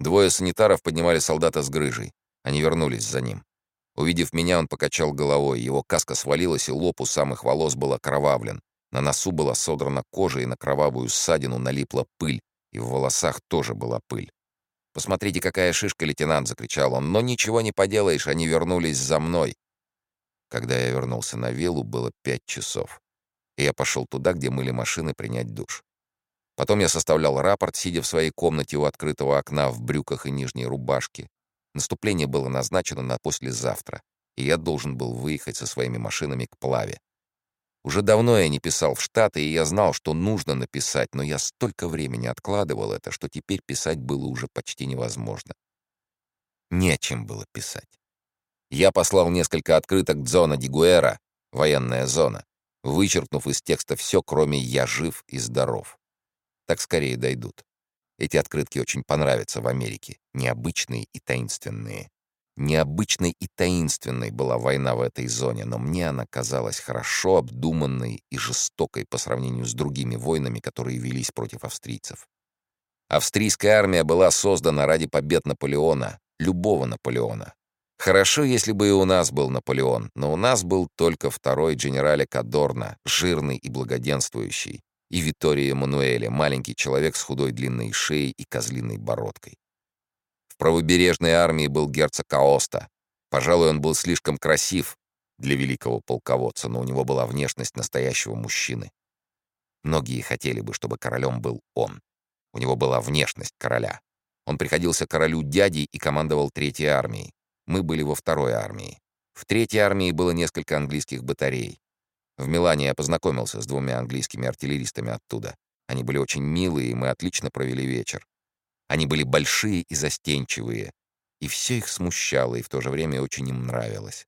Двое санитаров поднимали солдата с грыжей. Они вернулись за ним. Увидев меня, он покачал головой. Его каска свалилась, и лоб у самых волос был окровавлен. На носу была содрана кожа, и на кровавую ссадину налипла пыль, и в волосах тоже была пыль. «Посмотрите, какая шишка, лейтенант!» — закричал он. «Но ничего не поделаешь, они вернулись за мной!» Когда я вернулся на виллу, было пять часов. И я пошел туда, где мыли машины, принять душ. Потом я составлял рапорт, сидя в своей комнате у открытого окна в брюках и нижней рубашке. Наступление было назначено на послезавтра, и я должен был выехать со своими машинами к Плаве. Уже давно я не писал в Штаты, и я знал, что нужно написать, но я столько времени откладывал это, что теперь писать было уже почти невозможно. Не о чем было писать. Я послал несколько открыток Дзона Дигуэра, военная зона, вычеркнув из текста все, кроме «я жив и здоров». Так скорее дойдут. Эти открытки очень понравятся в Америке, необычные и таинственные. Необычной и таинственной была война в этой зоне, но мне она казалась хорошо обдуманной и жестокой по сравнению с другими войнами, которые велись против австрийцев. Австрийская армия была создана ради побед Наполеона, любого Наполеона. Хорошо, если бы и у нас был Наполеон, но у нас был только второй генерале Кадорна, жирный и благоденствующий, и Витория Мануэля, маленький человек с худой длинной шеей и козлиной бородкой правобережной армии был герцог Аоста. Пожалуй, он был слишком красив для великого полководца, но у него была внешность настоящего мужчины. Многие хотели бы, чтобы королем был он. У него была внешность короля. Он приходился королю дядей и командовал Третьей армией. Мы были во Второй армии. В Третьей армии было несколько английских батарей. В Милане я познакомился с двумя английскими артиллеристами оттуда. Они были очень милые, и мы отлично провели вечер. Они были большие и застенчивые, и все их смущало, и в то же время очень им нравилось.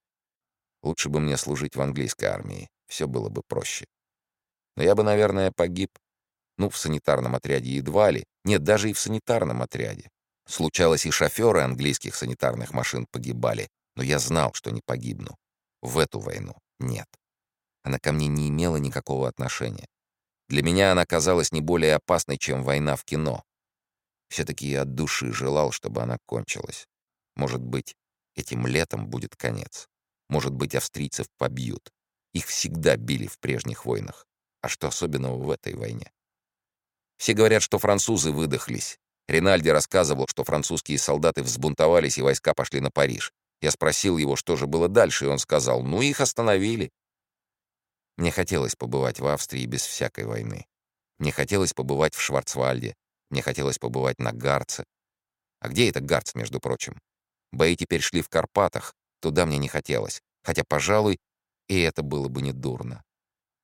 Лучше бы мне служить в английской армии, все было бы проще. Но я бы, наверное, погиб. Ну, в санитарном отряде едва ли. Нет, даже и в санитарном отряде. Случалось, и шоферы английских санитарных машин погибали, но я знал, что не погибну. В эту войну нет. Она ко мне не имела никакого отношения. Для меня она казалась не более опасной, чем война в кино. Все-таки я от души желал, чтобы она кончилась. Может быть, этим летом будет конец. Может быть, австрийцев побьют. Их всегда били в прежних войнах. А что особенного в этой войне? Все говорят, что французы выдохлись. Ринальди рассказывал, что французские солдаты взбунтовались и войска пошли на Париж. Я спросил его, что же было дальше, и он сказал, ну, их остановили. Мне хотелось побывать в Австрии без всякой войны. Мне хотелось побывать в Шварцвальде, мне хотелось побывать на Гарце. А где это Гарц, между прочим? Бои теперь шли в Карпатах, туда мне не хотелось. Хотя, пожалуй, и это было бы не дурно.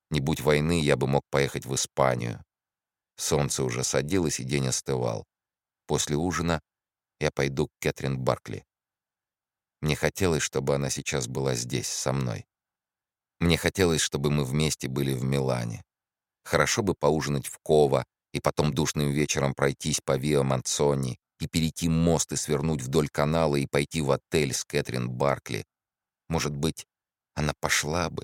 Не будь войны, я бы мог поехать в Испанию. Солнце уже садилось, и день остывал. После ужина я пойду к Кэтрин Баркли. Мне хотелось, чтобы она сейчас была здесь, со мной. Мне хотелось, чтобы мы вместе были в Милане. Хорошо бы поужинать в Кова, и потом душным вечером пройтись по Виа Манцони и перейти мост и свернуть вдоль канала и пойти в отель с Кэтрин Баркли. Может быть, она пошла бы.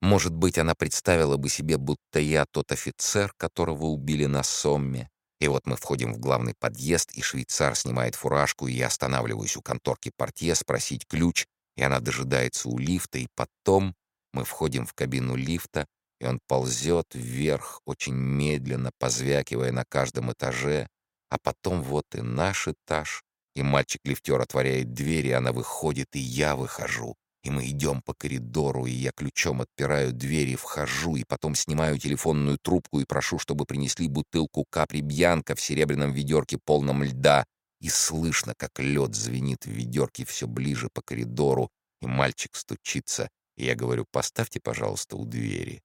Может быть, она представила бы себе, будто я тот офицер, которого убили на Сомме. И вот мы входим в главный подъезд, и швейцар снимает фуражку, и я останавливаюсь у конторки портье спросить ключ, и она дожидается у лифта, и потом мы входим в кабину лифта, и он ползет вверх, очень медленно, позвякивая на каждом этаже, а потом вот и наш этаж, и мальчик-лифтер отворяет дверь, и она выходит, и я выхожу, и мы идем по коридору, и я ключом отпираю дверь и вхожу, и потом снимаю телефонную трубку и прошу, чтобы принесли бутылку капри Бьянка в серебряном ведерке полном льда, и слышно, как лед звенит в ведерке все ближе по коридору, и мальчик стучится, я говорю, поставьте, пожалуйста, у двери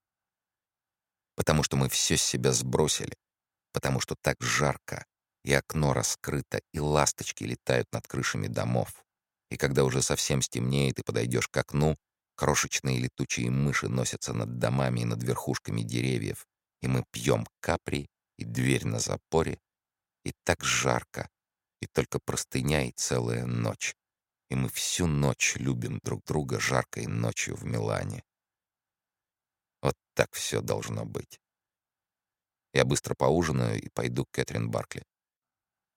потому что мы все с себя сбросили, потому что так жарко, и окно раскрыто, и ласточки летают над крышами домов. И когда уже совсем стемнеет и подойдешь к окну, крошечные летучие мыши носятся над домами и над верхушками деревьев, и мы пьем капри, и дверь на запоре, и так жарко, и только простыня и целая ночь. И мы всю ночь любим друг друга жаркой ночью в Милане. Вот так все должно быть. Я быстро поужинаю и пойду к Кэтрин Баркли.